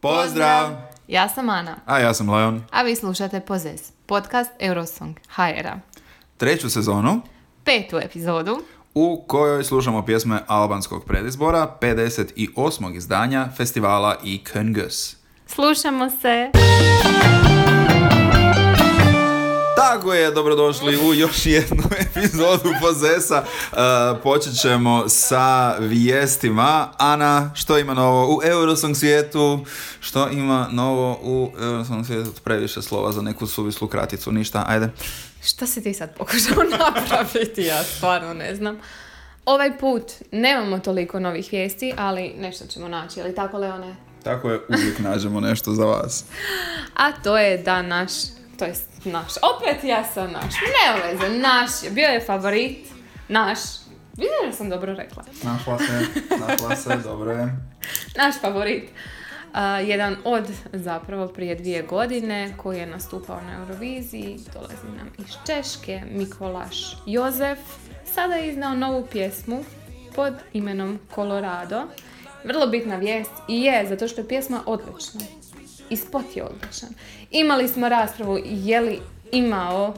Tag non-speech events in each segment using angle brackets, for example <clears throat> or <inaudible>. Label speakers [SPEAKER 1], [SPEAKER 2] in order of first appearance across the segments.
[SPEAKER 1] Pozdrav!
[SPEAKER 2] Ja sam Ana,
[SPEAKER 1] A ja sam Leon.
[SPEAKER 2] a vi slušate Pozes, podcast Eurosong HR-a.
[SPEAKER 1] Treću sezonu
[SPEAKER 2] Petu epizodu.
[SPEAKER 1] u kojoj slušamo pjesme albanskog predizbora 58. izdanja festivala i Köngus.
[SPEAKER 2] Slušamo se!
[SPEAKER 1] Tako je, dobrodošli u još jednu <laughs> epizodu Pozesa. Uh, počet ćemo sa vijestima. Ana, što ima novo u Eurosong svijetu? Što ima novo u Eurosong svijetu? Previše slova za neku suvislu kraticu, ništa, ajde.
[SPEAKER 2] Šta si ti sad pokušao <laughs> napraviti? Ja stvarno ne znam. Ovaj put nemamo toliko novih vijesti, ali nešto ćemo naći, ali tako Leone?
[SPEAKER 1] Tako je, uvijek nađemo nešto za vas.
[SPEAKER 2] A to je da naš, to jest naš, opet ja sam naš, ne veze, naš je, bio je favorit, naš, vidim da sam dobro rekla.
[SPEAKER 1] Našla se, našla se, <laughs> dobro je.
[SPEAKER 2] naš favorit. A, jedan od zapravo prije dvije godine koji je nastupao na Euroviziji, dolazi nam iz Češke, Mikolaš Jozef. Sada je iznao novu pjesmu pod imenom Colorado. Vrlo bitna vijest i je, zato što je pjesma odlična. I spot je odličan. Imali smo raspravu je li imao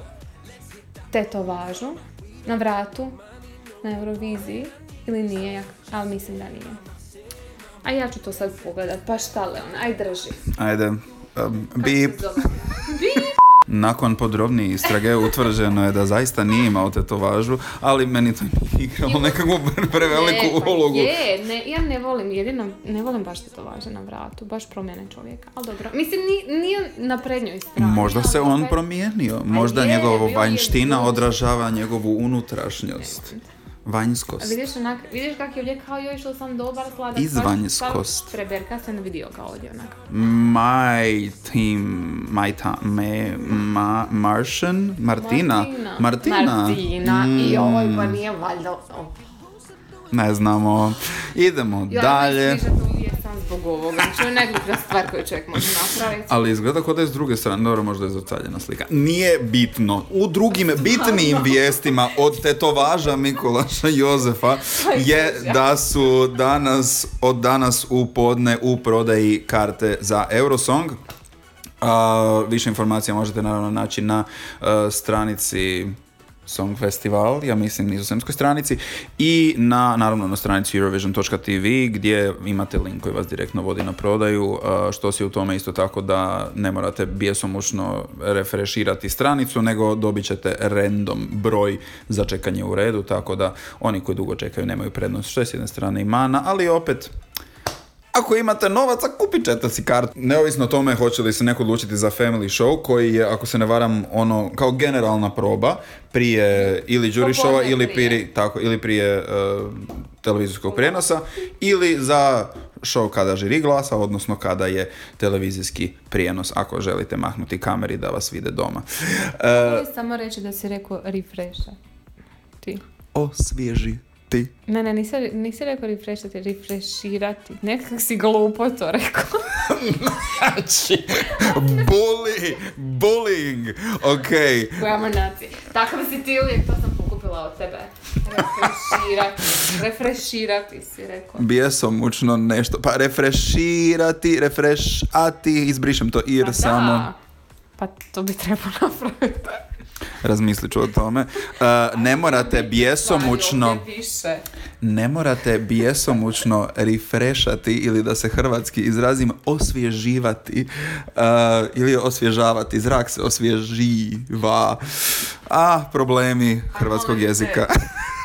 [SPEAKER 2] tetovažu na vratu na Euroviziji ili nije, ali mislim da nije. A ja ću to sad pogledat, pa šta Leon, aj drži.
[SPEAKER 1] Ajde, um, bip. Nakon podrobnije istrage utvrđeno je da zaista nije imao tetovažu, ali meni to nije igralo nekakvu preveliku
[SPEAKER 2] Je, pa
[SPEAKER 1] ulogu.
[SPEAKER 2] Je, ne, ja ne volim, jedino, ne volim baš tetovaže na vratu, baš promjene čovjeka. Ali dobro, mislim, ni- nije na prednjoj strani.
[SPEAKER 1] Možda se on promijenio, možda
[SPEAKER 2] je,
[SPEAKER 1] njegova
[SPEAKER 2] bio je
[SPEAKER 1] vanjština
[SPEAKER 2] drug.
[SPEAKER 1] odražava njegovu unutrašnjost, vanjskost.
[SPEAKER 2] Vidiš, onak, vidiš kak je uvijek kao joj što sam dobar, sladak.
[SPEAKER 1] Izvanjskost.
[SPEAKER 2] Preberka se ne vidio kao ovdje onak.
[SPEAKER 1] My team, my ta, me, ma, Martian, Martina, Martina,
[SPEAKER 2] Martina, i
[SPEAKER 1] Mm,
[SPEAKER 2] ovoj pa nije valjda... Oh.
[SPEAKER 1] ne znamo, idemo
[SPEAKER 2] Ja
[SPEAKER 1] dalje.
[SPEAKER 2] ne jesam zbog ovoga. Znači, je stvar koju čovjek može napraviti.
[SPEAKER 1] Ali izgleda kao da je s druge strane, dobro, možda je zrcaljena slika. Nije bitno. U drugim bitnijim vijestima od tetovaža Mikolaša Jozefa je da su danas, od danas u podne u prodaji karte za Eurosong. A, više informacija možete naravno naći na e, stranici Song Festival, ja mislim nizozemskoj stranici i na, naravno na stranici Eurovision.tv gdje imate link koji vas direktno vodi na prodaju, što si u tome isto tako da ne morate bjesomučno refreširati stranicu, nego dobit ćete random broj za čekanje u redu, tako da oni koji dugo čekaju nemaju prednost, što je s jedne strane i ali opet ako imate novaca, kupit ćete si kartu. Neovisno o tome hoće li se neko odlučiti za family show, koji je, ako se ne varam, ono, kao generalna proba, prije ili jury showa, ili
[SPEAKER 2] prije.
[SPEAKER 1] prije, tako, ili prije e, televizijskog prijenosa, ili za show kada žiri glasa, odnosno kada je televizijski prijenos, ako želite mahnuti kameri da vas vide doma.
[SPEAKER 2] Mogu samo reći da si rekao refresha. Ti.
[SPEAKER 1] osvježi ti.
[SPEAKER 2] Ne, ne, nisi, nisi rekao refreshati, refreshirati. Nekak si glupo to rekao.
[SPEAKER 1] Znači, bully, bullying, okej.
[SPEAKER 2] Kojama nacije. Takav si ti uvijek, to sam pokupila od tebe. Refreshirati. Refreshirati si rekao.
[SPEAKER 1] bjesomučno nešto, pa refreširati, refrešati, izbrišem to ir
[SPEAKER 2] Pa
[SPEAKER 1] samo,
[SPEAKER 2] da. Pa to bi trebalo napraviti.
[SPEAKER 1] Razmislit ću o tome. Uh, ne morate bjesomučno, ne morate bjesomučno refrešati ili da se hrvatski izrazim osvježivati uh, ili osvježavati, zrak se osvježiva. A, problemi hrvatskog jezika.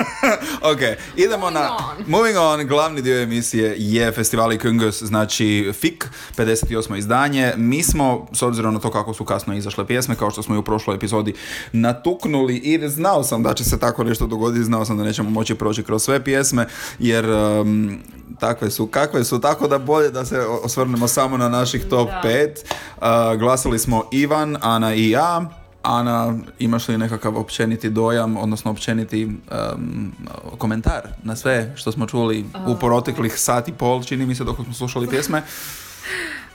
[SPEAKER 1] <laughs> ok, idemo
[SPEAKER 2] Moving
[SPEAKER 1] na...
[SPEAKER 2] on.
[SPEAKER 1] Moving on, glavni dio emisije je Festivali Kungos, znači FIK, 58. izdanje. Mi smo, s obzirom na to kako su kasno izašle pjesme, kao što smo i u prošloj epizodi natuknuli i znao sam da će se tako nešto dogoditi, znao sam da nećemo moći proći kroz sve pjesme, jer um, takve su kakve su, tako da bolje da se osvrnemo samo na naših top
[SPEAKER 2] Da.
[SPEAKER 1] 5. Uh, glasali smo Ivan, Ana i ja. Ana, imaš li nekakav općeniti dojam, odnosno općeniti um, komentar na sve što smo čuli u proteklih sat i pol, čini mi se dok smo slušali pjesme?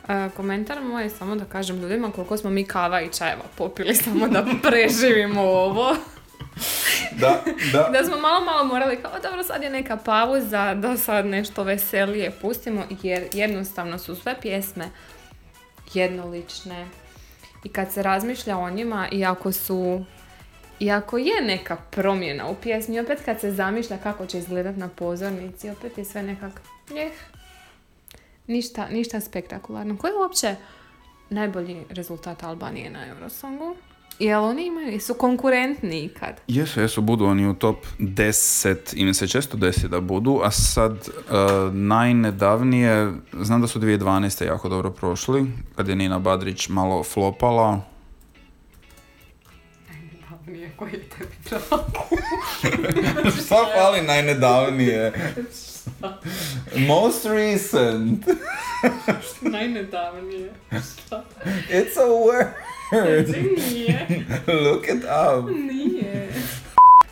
[SPEAKER 2] A, <laughs> komentar moj je samo da kažem ljudima koliko smo mi kava i čajeva popili samo da preživimo ovo.
[SPEAKER 1] Da, da. <laughs>
[SPEAKER 2] da smo malo malo morali kao dobro sad je neka pauza da sad nešto veselije pustimo jer jednostavno su sve pjesme jednolične i kad se razmišlja o njima iako su iako je neka promjena u pjesmi, opet kad se zamišlja kako će izgledat na pozornici, opet je sve nekak njeh. Ništa, ništa spektakularno. Koji je uopće najbolji rezultat Albanije na Eurosongu? Jel oni imaju, su konkurentni kad?
[SPEAKER 1] Jesu, jesu, budu oni u top 10, im se često desi da budu, a sad uh, najnedavnije, znam da su 2012. jako dobro prošli, kad je Nina Badrić malo flopala.
[SPEAKER 2] Najnedavnije koji je tebi
[SPEAKER 1] Šta fali najnedavnije? Most recent.
[SPEAKER 2] Najnedavnije. Šta?
[SPEAKER 1] It's a word.
[SPEAKER 2] Nije.
[SPEAKER 1] Look it up.
[SPEAKER 2] Nije.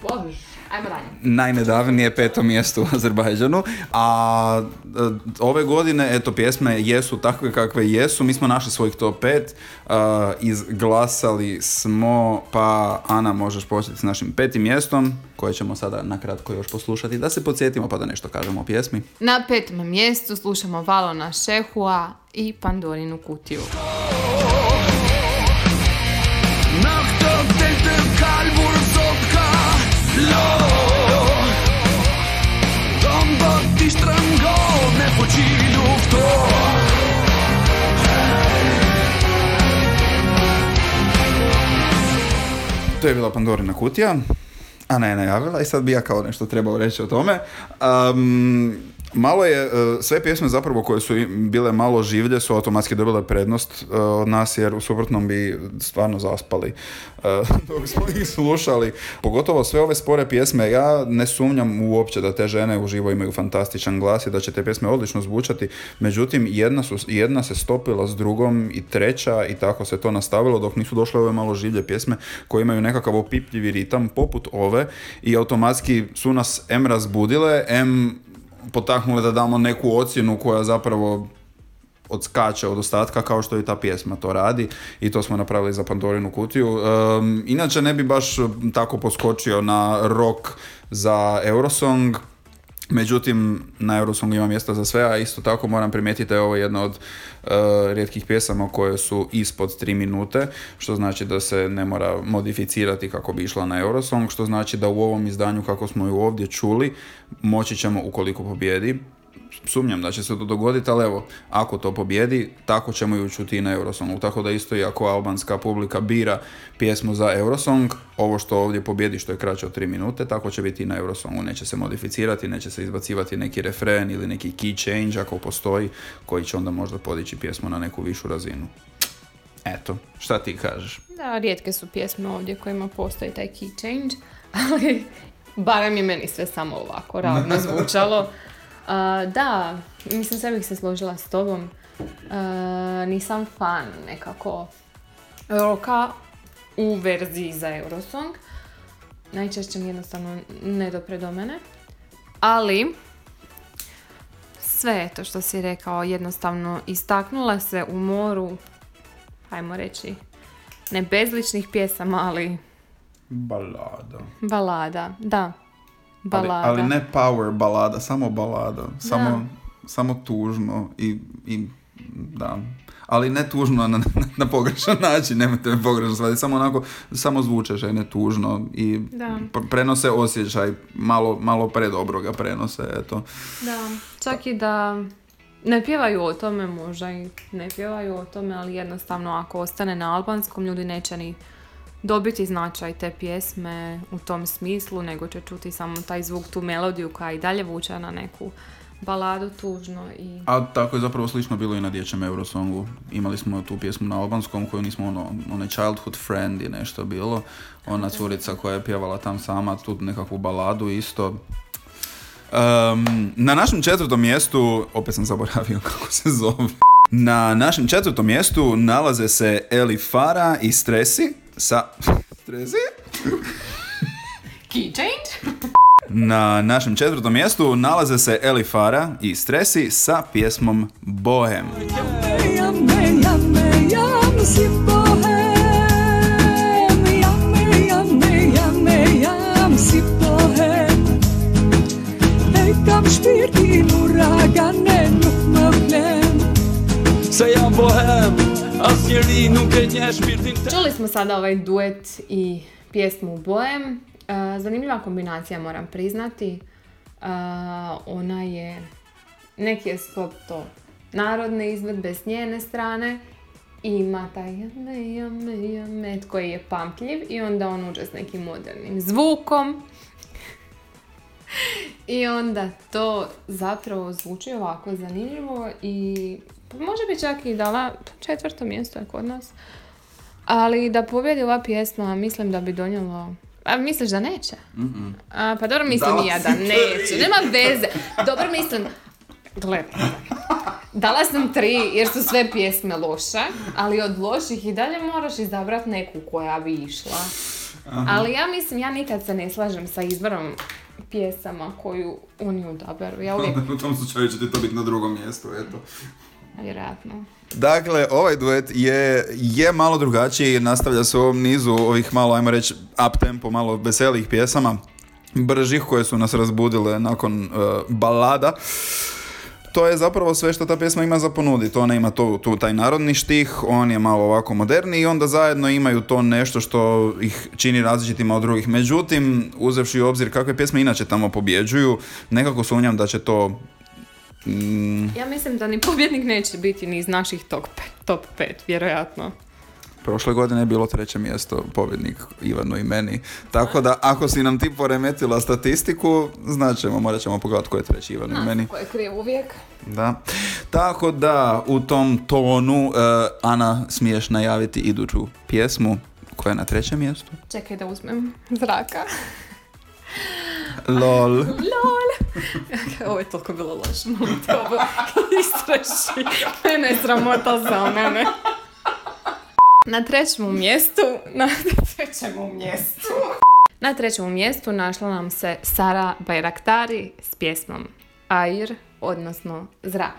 [SPEAKER 2] Bož. Ajmo dalje.
[SPEAKER 1] najnedavnije peto mjesto u Azerbajdžanu, a e, ove godine, eto, pjesme jesu takve kakve jesu, mi smo našli svojih top 5, izglasali smo, pa Ana možeš početi s našim petim mjestom, koje ćemo sada nakratko još poslušati, da se podsjetimo pa da nešto kažemo o pjesmi.
[SPEAKER 2] Na petom mjestu slušamo Valona Šehua i Pandorinu kutiju.
[SPEAKER 1] To je bila Pandorina kutija. Ana je najavila i sad bi ja kao nešto trebao reći o tome. Um, malo je, e, sve pjesme zapravo koje su bile malo življe su automatski dobile prednost e, od nas jer u suprotnom bi stvarno zaspali e, <laughs> dok smo ih slušali. Pogotovo sve ove spore pjesme, ja ne sumnjam uopće da te žene uživo imaju fantastičan glas i da će te pjesme odlično zvučati, međutim jedna, su, jedna se stopila s drugom i treća i tako se to nastavilo dok nisu došle ove malo življe pjesme koje imaju nekakav opipljivi ritam poput ove i automatski su nas M razbudile, M potaknule da damo neku ocjenu koja zapravo odskače od ostatka kao što i ta pjesma to radi i to smo napravili za Pandorinu kutiju. Um, inače ne bi baš tako poskočio na rock za Eurosong, Međutim, na Eurosongu ima mjesta za sve, a isto tako moram primijetiti da je ovo jedna od uh, rijetkih pjesama koje su ispod 3 minute, što znači da se ne mora modificirati kako bi išla na Eurosong, što znači da u ovom izdanju kako smo ju ovdje čuli, moći ćemo ukoliko pobjedi, sumnjam da će se to dogoditi, ali evo, ako to pobjedi, tako ćemo ju čuti i na Eurosongu. Tako da isto i ako albanska publika bira pjesmu za Eurosong, ovo što ovdje pobjedi što je kraće od 3 minute, tako će biti i na Eurosongu. Neće se modificirati, neće se izbacivati neki refren ili neki key change ako postoji, koji će onda možda podići pjesmu na neku višu razinu. Eto, šta ti kažeš?
[SPEAKER 2] Da, rijetke su pjesme ovdje kojima postoji taj key change, <laughs> ali barem je meni sve samo ovako ravno <laughs> zvučalo. Da, mislim sve bih se složila s tobom. Nisam fan nekako roka u verziji za Eurosong. Najčešće mi jednostavno ne dopre do mene. Ali, sve je to što si rekao jednostavno istaknula se u moru, ajmo reći, ne bezličnih pjesama, ali
[SPEAKER 1] Balada.
[SPEAKER 2] balada, da.
[SPEAKER 1] Ali,
[SPEAKER 2] Balada.
[SPEAKER 1] ali ne power balada, samo balada. Samo, samo tužno i, i da. Ali ne tužno na, na, na pogrešan način, nemojte me pogrešno shvatiti, samo onako, samo zvuče žene tužno i
[SPEAKER 2] Da.
[SPEAKER 1] pr- prenose osjećaj, malo, malo predobro ga prenose, eto.
[SPEAKER 2] Da, čak i da ne pjevaju o tome, možda i ne pjevaju o tome, ali jednostavno ako ostane na albanskom, ljudi neće ni dobiti značaj te pjesme u tom smislu, nego će čuti samo taj zvuk, tu melodiju koja i dalje vuče na neku baladu tužno i...
[SPEAKER 1] A tako je zapravo slično bilo i na dječjem Eurosongu. Imali smo tu pjesmu na albanskom koju nismo ono, onaj childhood friend je nešto bilo. Ona curica koja je pjevala tam sama tu nekakvu baladu isto. Um, na našem četvrtom mjestu, opet sam zaboravio <laughs> kako se zove. Na našem četvrtom mjestu nalaze se Eli Fara i Stresi sa
[SPEAKER 2] Trezi? Keychain?
[SPEAKER 1] Na našem četvrtom mjestu nalaze se Eli Fara i Stresi sa pjesmom Bohem.
[SPEAKER 3] Så bohem
[SPEAKER 2] Čuli smo sada ovaj duet i pjesmu Bojem. E, Zanimljiva kombinacija moram priznati. E, Ona je, neki je skop to narodne izvedbe s njene strane. I ima taj jame, jame, jame koji je pamtljiv i onda on uđe s nekim modernim zvukom. <laughs> I onda to zapravo zvuči ovako zanimljivo i može bi čak i dala četvrto mjesto je kod nas. Ali da pobjedi ova pjesma, mislim da bi donijelo... A misliš da neće? A, pa dobro mislim i ja da neće. Nema veze. Dobro mislim... Gle, dala sam tri jer su sve pjesme loše, ali od loših i dalje moraš izabrati neku koja bi išla. Ali ja mislim, ja nikad se ne slažem sa izborom pjesama koju oni odaberu. Ja uvijek, <laughs>
[SPEAKER 1] U tom slučaju će ti to biti na drugom mjestu, eto.
[SPEAKER 2] Vjerojatno.
[SPEAKER 1] Dakle, ovaj duet je, je malo drugačiji, nastavlja se u ovom nizu ovih malo, ajmo reći, up tempo, malo veselih pjesama, bržih koje su nas razbudile nakon uh, balada. To je zapravo sve što ta pjesma ima za ponuditi. Ona ima to, tu taj narodni štih, on je malo ovako moderni i onda zajedno imaju to nešto što ih čini različitima od drugih. Međutim, uzevši u obzir kakve pjesme inače tamo pobjeđuju, nekako sumnjam da će to mm,
[SPEAKER 2] Ja mislim da ni pobjednik neće biti ni iz naših top, top 5, vjerojatno.
[SPEAKER 1] Prošle godine je bilo treće mjesto pobjednik Ivanu i meni. Tako da ako si nam ti poremetila statistiku, znaćemo, morat ćemo pogledati ko je treći Ivanu i meni.
[SPEAKER 2] Ko je kriv uvijek.
[SPEAKER 1] Da. Tako da u tom tonu eh, Ana smiješ najaviti iduću pjesmu koja je na trećem mjestu.
[SPEAKER 2] Čekaj da uzmem zraka.
[SPEAKER 1] Lol.
[SPEAKER 2] LOL! <laughs> Ovo je toliko bilo loše, molim te, ovo istreši. Mene je sramota za mene. Na trećem mjestu, na trećem mjestu. Na trećem mjestu našla nam se Sara Bajraktari s pjesmom Air, odnosno Zrak.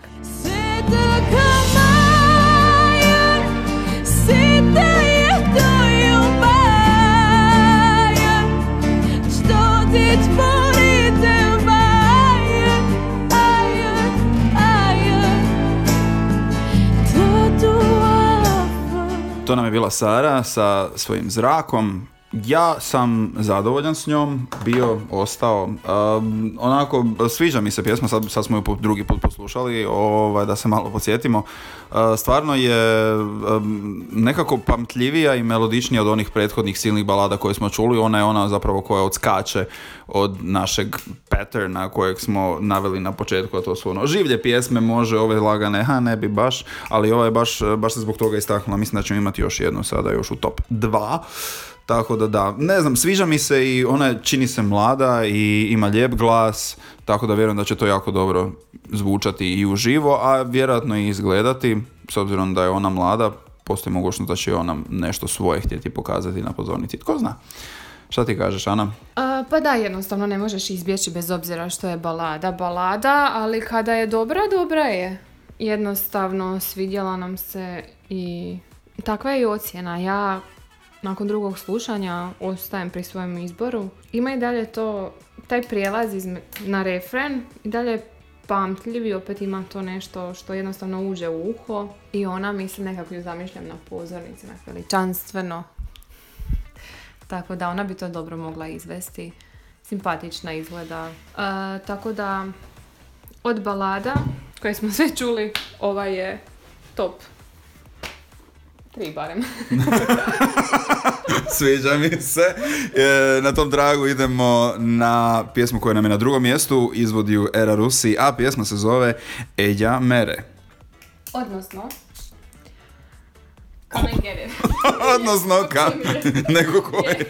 [SPEAKER 1] Je bila Sara sa svojim zrakom. Ja sam zadovoljan s njom, bio, ostao. Um, onako, sviđa mi se pjesma, sad, sad smo ju drugi put poslušali, ovaj, da se malo podsjetimo. Uh, stvarno je um, nekako pamtljivija i melodičnija od onih prethodnih silnih balada koje smo čuli. Ona je ona zapravo koja odskače od našeg patterna kojeg smo naveli na početku, a to su ono življe pjesme, može ove lagane, ha ne bi baš, ali ova je baš, baš se zbog toga istaknula. Mislim da ćemo imati još jednu sada, još u top 2. Tako da da, ne znam, sviđa mi se i ona čini se mlada i ima lijep glas, tako da vjerujem da će to jako dobro zvučati i uživo, a vjerojatno i izgledati, s obzirom da je ona mlada, postoji mogućnost da će ona nešto svoje htjeti pokazati na pozornici. Tko zna? Šta ti kažeš, Ana?
[SPEAKER 2] A, pa da, jednostavno ne možeš izbjeći bez obzira što je balada, balada, ali kada je dobra, dobra je. Jednostavno svidjela nam se i takva je i ocjena. Ja nakon drugog slušanja ostajem pri svojem izboru. Ima i dalje to, taj prijelaz izme- na refren i dalje je pamtljiv opet ima to nešto što jednostavno uđe u uho i ona mislim nekako ju zamišljam na pozornici, na veličanstveno, tako da ona bi to dobro mogla izvesti. Simpatična izgleda. E, tako da od balada koje smo <laughs> sve čuli, ova je top. Tri barem. <laughs>
[SPEAKER 1] Sviđa mi se. E, na tom tragu idemo na pjesmu koja nam je na drugom mjestu, izvodi ju Era Rusi, a pjesma se zove Eja Mere.
[SPEAKER 2] Odnosno, come and get it.
[SPEAKER 1] Odnosno, ka, <laughs> neko ko je.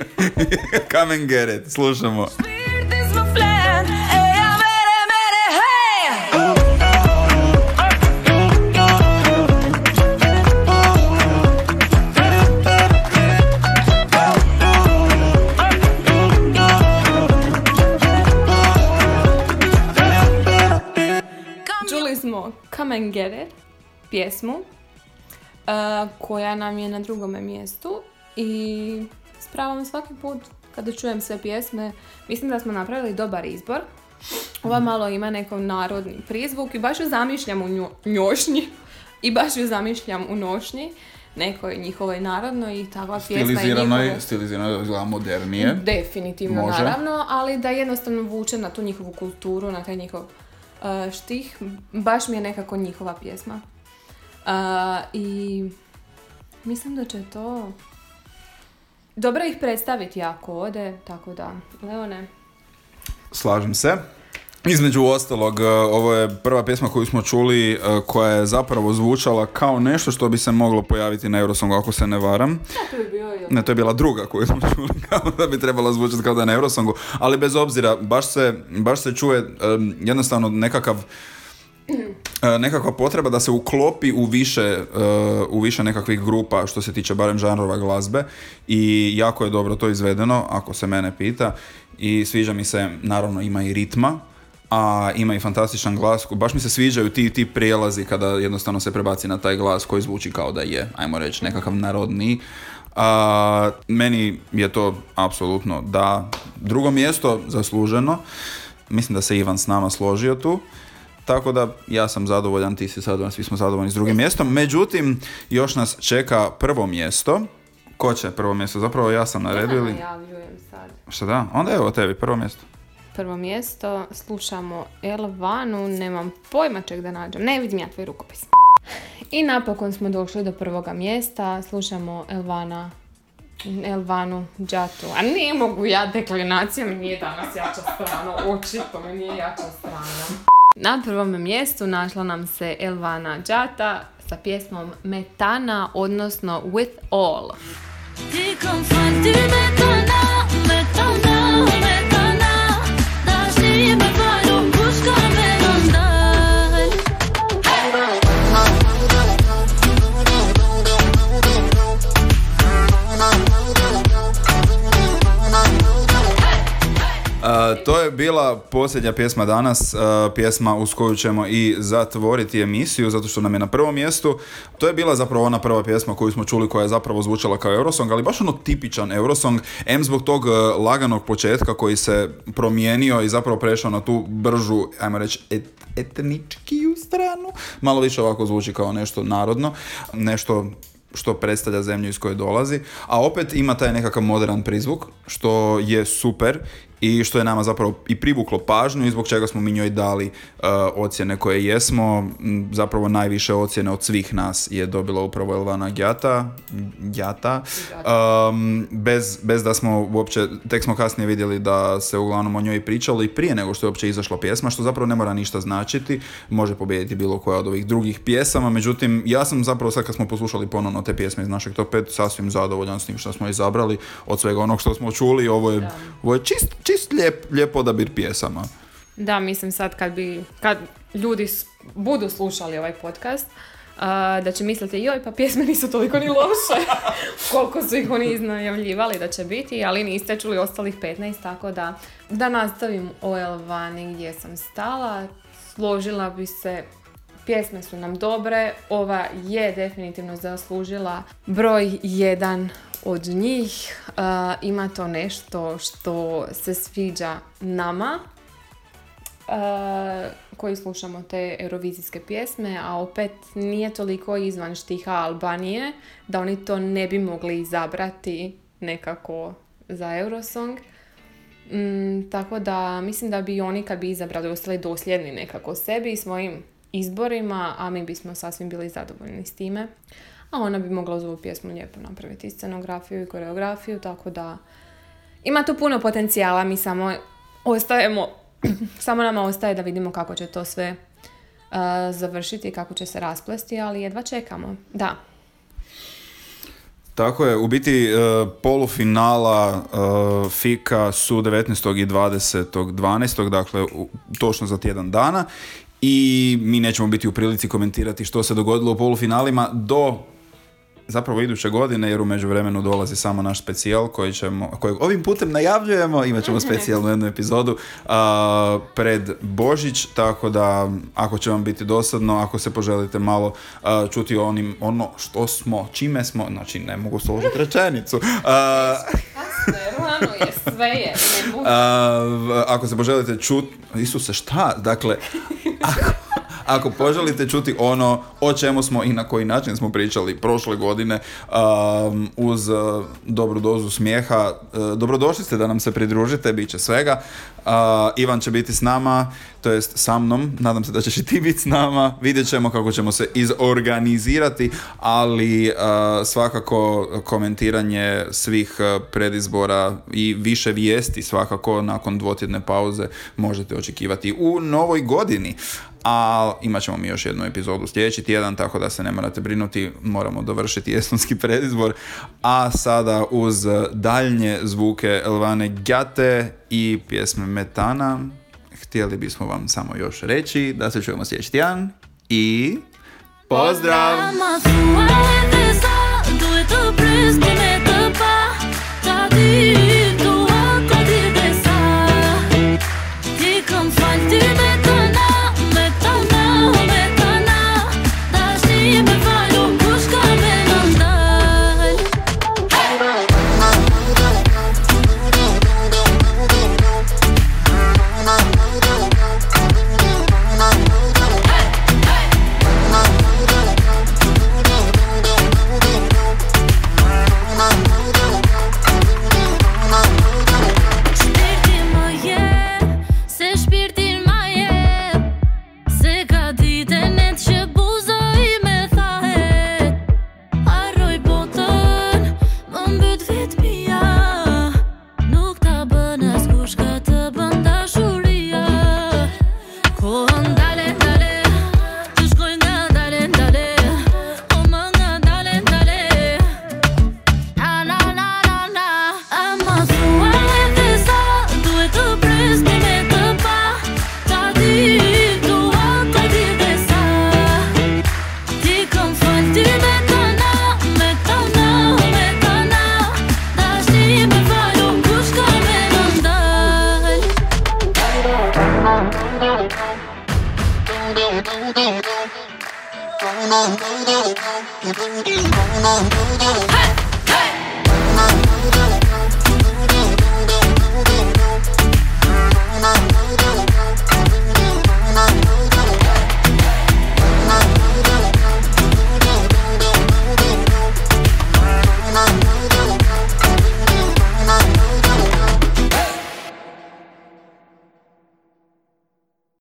[SPEAKER 1] Come and get it. Slušamo.
[SPEAKER 2] Come and Get It, pjesmu, uh, koja nam je na drugome mjestu i s pravom svaki put kada čujem sve pjesme, mislim da smo napravili dobar izbor. Ova malo ima neko narodni prizvuk i baš ju zamišljam u njo- njošnji. I baš ju zamišljam u nošnji, nekoj njihovoj narodnoj i takva pjesma je njihova-
[SPEAKER 1] stilizirano je, izgleda modernije.
[SPEAKER 2] Definitivno,
[SPEAKER 1] Može.
[SPEAKER 2] naravno, ali da jednostavno vuče na tu njihovu kulturu, na taj njihov uh, štih. Baš mi je nekako njihova pjesma. Uh, I mislim da će to dobro ih predstaviti ako ode, tako da, Leone,
[SPEAKER 1] Slažem se. Između ostalog, e, ovo je prva pjesma koju smo čuli e, koja je zapravo zvučala kao nešto što bi se moglo pojaviti na Eurosongu ako se ne varam.
[SPEAKER 2] to je bio
[SPEAKER 1] Ne, to je bila druga koju smo <laughs> čuli kao da bi trebala zvučati kao da je na Eurosongu, ali bez obzira, baš se, baš se čuje em, jednostavno nekakav nekakva potreba da se uklopi u više, u više nekakvih grupa što se tiče barem žanrova glazbe. I jako je dobro to izvedeno ako se mene pita. I sviđa mi se, naravno ima i ritma a ima i fantastičan glas, baš mi se sviđaju ti, ti prijelazi kada jednostavno se prebaci na taj glas koji zvuči kao da je, ajmo reći, nekakav narodniji. A, meni je to apsolutno da. Drugo mjesto zasluženo, mislim da se Ivan s nama složio tu. Tako da ja sam zadovoljan, ti si zadovoljan, svi smo zadovoljni s drugim mjestom. Međutim, još nas čeka prvo mjesto. Ko će prvo mjesto? Zapravo ja sam naredio ili...
[SPEAKER 2] najavljujem sad.
[SPEAKER 1] Šta da? Onda evo tebi, prvo mjesto.
[SPEAKER 2] Prvo mjesto, slušamo Elvanu, nemam pojma čeg da nađem, ne vidim ja tvoj rukopis. I napokon smo došli do prvoga mjesta, slušamo Elvana, Elvanu Džatu. A ne mogu ja, deklinacija nije danas jača strana, očito mi nije jača strana. Na prvom mjestu našla nam se Elvana Džata sa pjesmom Metana, odnosno With All.
[SPEAKER 4] T'es
[SPEAKER 1] to je bila posljednja pjesma danas, uh, pjesma uz koju ćemo i zatvoriti emisiju, zato što nam je na prvom mjestu. To je bila zapravo ona prva pjesma koju smo čuli koja je zapravo zvučala kao Eurosong, ali baš ono tipičan Eurosong, M zbog tog uh, laganog početka koji se promijenio i zapravo prešao na tu bržu, ajmo reći, et, etničkiju stranu. Malo više ovako zvuči kao nešto narodno, nešto što predstavlja zemlju iz koje dolazi, a opet ima taj nekakav modern prizvuk, što je super i što je nama zapravo i privuklo pažnju i zbog čega smo mi njoj dali uh, ocjene koje jesmo. Zapravo najviše ocjene od svih nas je dobila upravo Elvana Gjata, Gjata. Um, bez, bez da smo uopće, tek smo kasnije vidjeli da se uglavnom o njoj pričalo i prije nego što je uopće izašla pjesma, što zapravo ne mora ništa značiti, može pobijediti bilo koja od ovih drugih pjesama, međutim ja sam zapravo sad kad smo poslušali ponovno te pjesme iz našeg top 5 sasvim zadovoljan s tim što smo izabrali od svega onog što smo čuli, ovo je, ovo je čist, čist lijep, lijep odabir pjesama.
[SPEAKER 2] Da, mislim sad kad bi, kad ljudi budu slušali ovaj podcast, a, da će misliti, joj, pa pjesme nisu toliko ni loše, <laughs> koliko su ih oni iznajavljivali da će biti, ali niste čuli ostalih 15, tako da, da nastavim o Elvani gdje sam stala, složila bi se, pjesme su nam dobre, ova je definitivno zaslužila broj jedan od njih, ima to nešto što se sviđa nama, uh, koji slušamo te eurovizijske pjesme, a opet nije toliko izvan štiha Albanije, da oni to ne bi mogli izabrati nekako za Eurosong. Mm, tako da mislim da bi oni kad bi izabrali ostali dosljedni nekako sebi i svojim izborima, a mi bismo sasvim bili zadovoljni s time. A ona bi mogla uz ovu pjesmu lijepo napraviti i scenografiju i koreografiju, tako da ima tu puno potencijala, mi samo ostajemo, <clears throat> samo nama ostaje da vidimo kako će to sve uh, završiti i kako će se rasplesti, ali jedva čekamo. Da,
[SPEAKER 1] Tako je, u biti e, polufinala e, FIKA su 19. i 20. 12. dakle u- točno za tjedan dana i mi nećemo biti u prilici komentirati što se dogodilo u polufinalima do zapravo iduće godine jer u međuvremenu dolazi samo naš specijal koji ćemo, kojeg ovim putem najavljujemo, imat ćemo specijalnu jednu epizodu a, pred Božić, tako da ako će vam biti dosadno, ako se poželite malo a, čuti onim, ono što smo, čime smo, znači ne mogu složiti rečenicu, <laughs>
[SPEAKER 2] je, sve je, ne mogu.
[SPEAKER 1] ako se poželite čuti, Isuse šta, dakle, ako, Ako poželite čuti ono o čemu smo i na koji način smo pričali prošle godine um, uz uh, dobru dozu smijeha, uh, dobrodošli ste da nam se pridružite, bit će svega. Uh, Ivan će biti s nama, to jest sa mnom, nadam se da ćeš i ti biti s nama, vidjet ćemo kako ćemo se izorganizirati, ali uh, svakako komentiranje svih uh, predizbora i više vijesti svakako nakon dvotjedne pauze možete očekivati u novoj godini. A imat ćemo mi još jednu epizodu sljedeći tjedan, tako da se ne morate brinuti, moramo dovršiti estonski <laughs> predizbor. A sada uz daljnje zvuke Elvane Gjate i pjesme Metana, htjeli bismo vam samo još reći da se čujemo sljedeći tjedan i pozdrav!
[SPEAKER 4] Ama